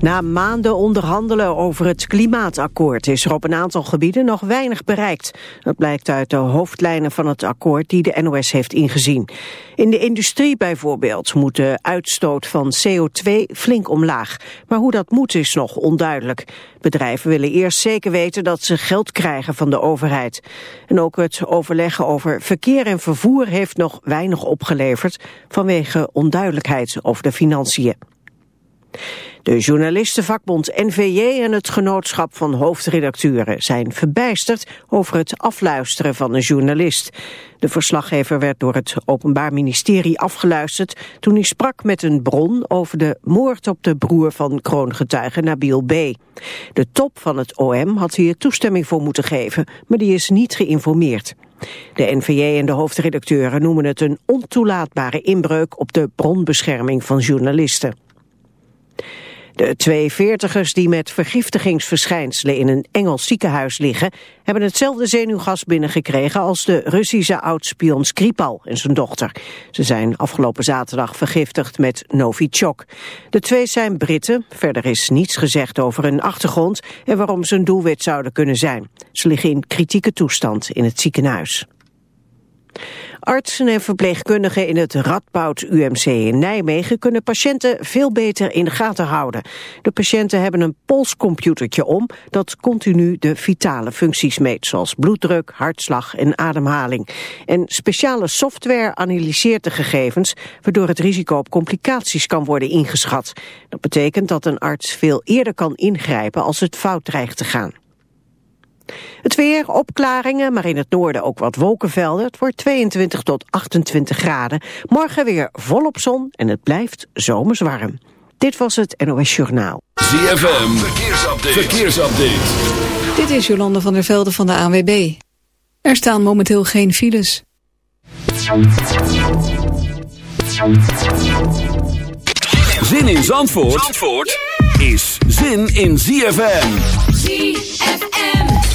Na maanden onderhandelen over het klimaatakkoord is er op een aantal gebieden nog weinig bereikt. Dat blijkt uit de hoofdlijnen van het akkoord die de NOS heeft ingezien. In de industrie bijvoorbeeld moet de uitstoot van CO2 flink omlaag. Maar hoe dat moet is nog onduidelijk. Bedrijven willen eerst zeker weten dat ze geld krijgen van de overheid. En ook het overleggen over verkeer en vervoer heeft nog weinig opgeleverd vanwege onduidelijkheid over de financiën. De journalistenvakbond NVJ en het genootschap van hoofdredacteuren zijn verbijsterd over het afluisteren van een journalist. De verslaggever werd door het Openbaar Ministerie afgeluisterd toen hij sprak met een bron over de moord op de broer van kroongetuige Nabil B. De top van het OM had hier toestemming voor moeten geven, maar die is niet geïnformeerd. De NVJ en de hoofdredacteuren noemen het een ontoelaatbare inbreuk op de bronbescherming van journalisten. De twee veertigers die met vergiftigingsverschijnselen in een Engels ziekenhuis liggen, hebben hetzelfde zenuwgas binnengekregen als de Russische oudspion Skripal en zijn dochter. Ze zijn afgelopen zaterdag vergiftigd met Novichok. De twee zijn Britten, verder is niets gezegd over hun achtergrond en waarom ze een doelwit zouden kunnen zijn. Ze liggen in kritieke toestand in het ziekenhuis. Artsen en verpleegkundigen in het Radboud UMC in Nijmegen kunnen patiënten veel beter in de gaten houden. De patiënten hebben een polscomputertje om dat continu de vitale functies meet, zoals bloeddruk, hartslag en ademhaling. En speciale software analyseert de gegevens, waardoor het risico op complicaties kan worden ingeschat. Dat betekent dat een arts veel eerder kan ingrijpen als het fout dreigt te gaan. Het weer, opklaringen, maar in het noorden ook wat wolkenvelden. Het wordt 22 tot 28 graden. Morgen weer volop zon en het blijft zomers warm. Dit was het NOS Journaal. ZFM, verkeersupdate. verkeersupdate. Dit is Jolande van der Velde van de ANWB. Er staan momenteel geen files. Zin in Zandvoort, Zandvoort? is zin in ZFM. ZFM.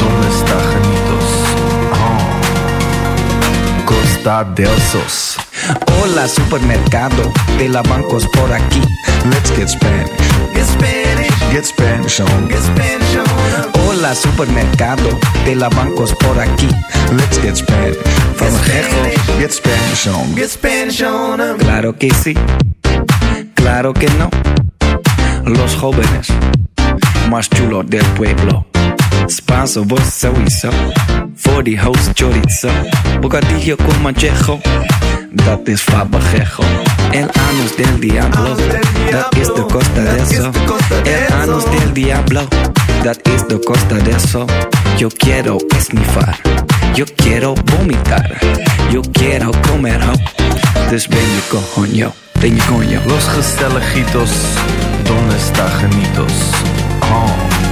donde está genitos? Oh. Costa del Sos. Hola, supermercado de la bancos por aquí. Let's get Spanish. Get Spanish. Get Spanish on. Get Spanish on. Hola, supermercado de la bancos por aquí. Let's get Spanish. From Get, get Spanish on. Get Spanish on. Claro que sí. Claro que no. Los jóvenes más chulos del pueblo. Spanso, vos sowieso. Voor die host chorizo. Bocadillo con manchejo. Dat is fabajejo. El anus del diablo. Dat is de costa de eso. El anus del diablo. Dat is de costa de eso. Yo quiero esnifar. Yo quiero vomitar. Yo quiero comer ho. Dus ben je coño. Ben je coño. Los gezelligitos, donde está genitos? Oh.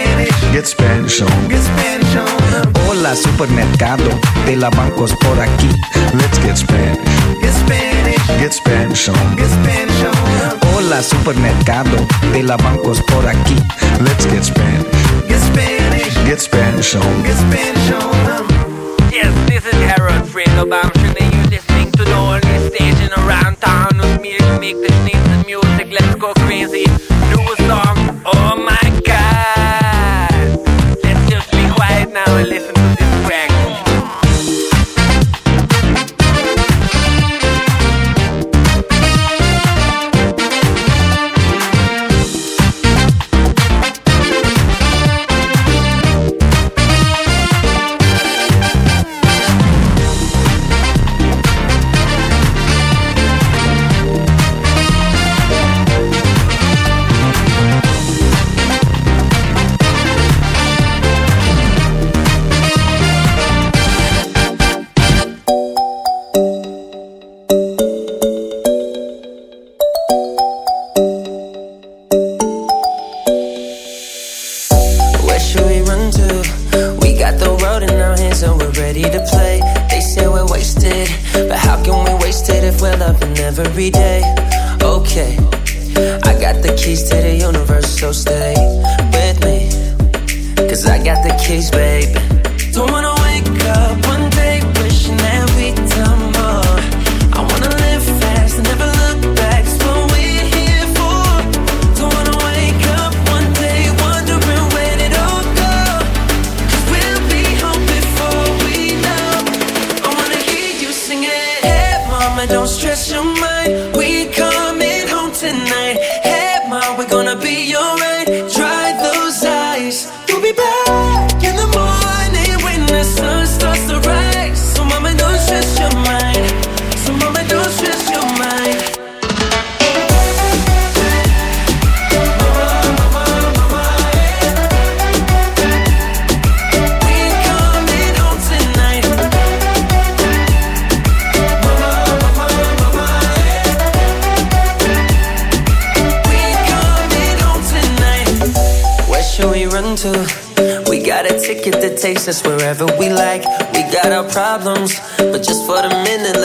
Spanish. Get Spanish on. Get Spanish on. Hola, supermercado. De la bancos por aquí. Let's get Spanish. Get Spanish. Get Spanish on. Get Spanish on. Hola, supermercado. De la bancos por aquí. Let's get Spanish. Get Spanish. Get Spanish on. Get Spanish on. Yes, this is Harold Frickelbaum. Should they use this thing to the only station around town? With me to make the sneeze music. Let's go crazy. Do a song. Oh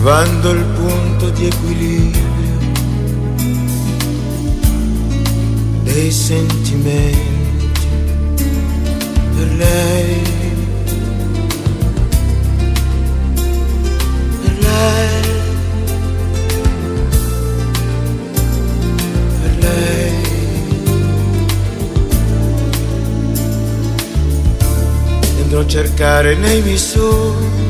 trovando il punto di equilibrio dei sentimenti per lei. Per. Andrò a cercare nei miei sogni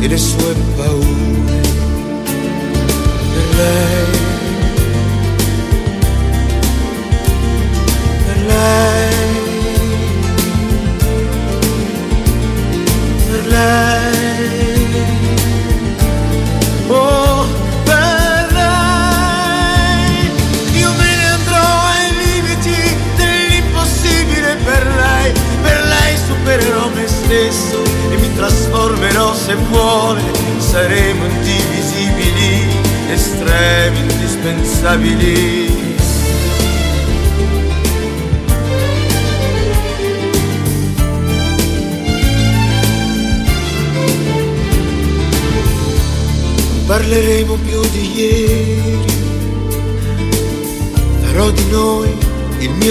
e le sue paure lei,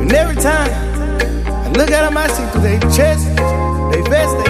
And every time I look at them, I see through their chest, they vest, they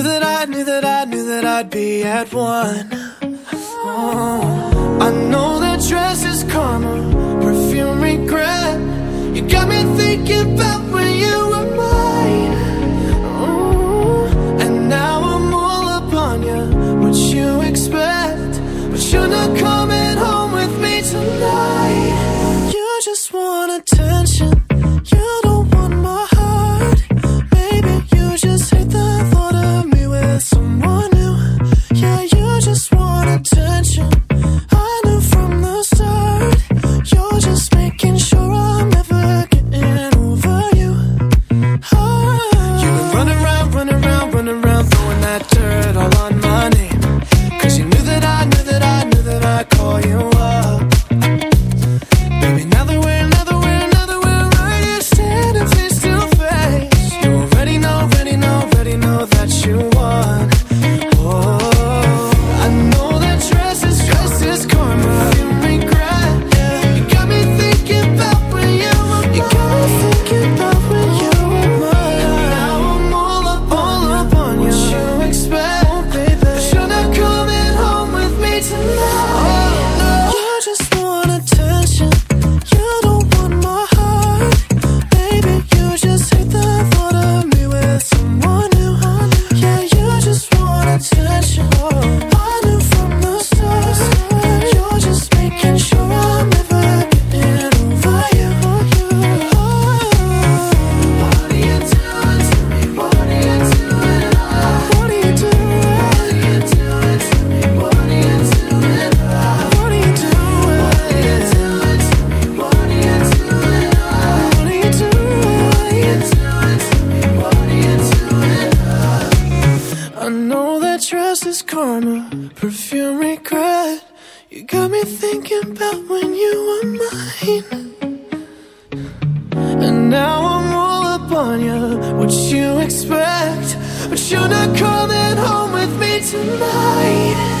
You're not coming home with me tonight.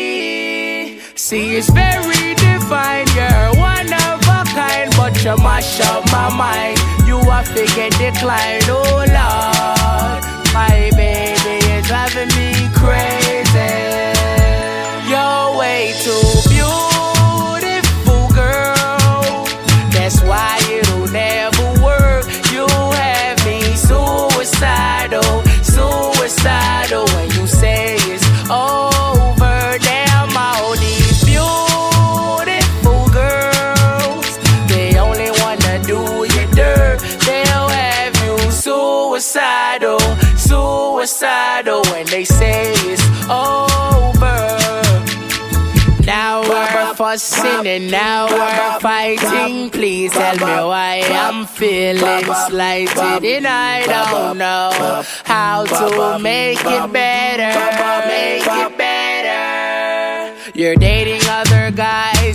See, it's very divine. You're one of a kind, but you mash up my mind. You are figure decline, oh Lord. And now we're fighting. Please tell me why I'm feeling slighted and I don't know how to make it better. Make it better. You're dating other guys,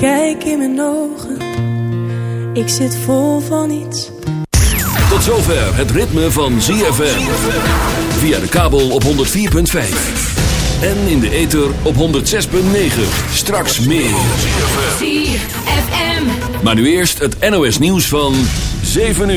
Kijk in mijn ogen. Ik zit vol van iets. Tot zover het ritme van ZFM. Via de kabel op 104.5. En in de ether op 106.9. Straks meer. ZFM. Maar nu eerst het NOS nieuws van 7 uur.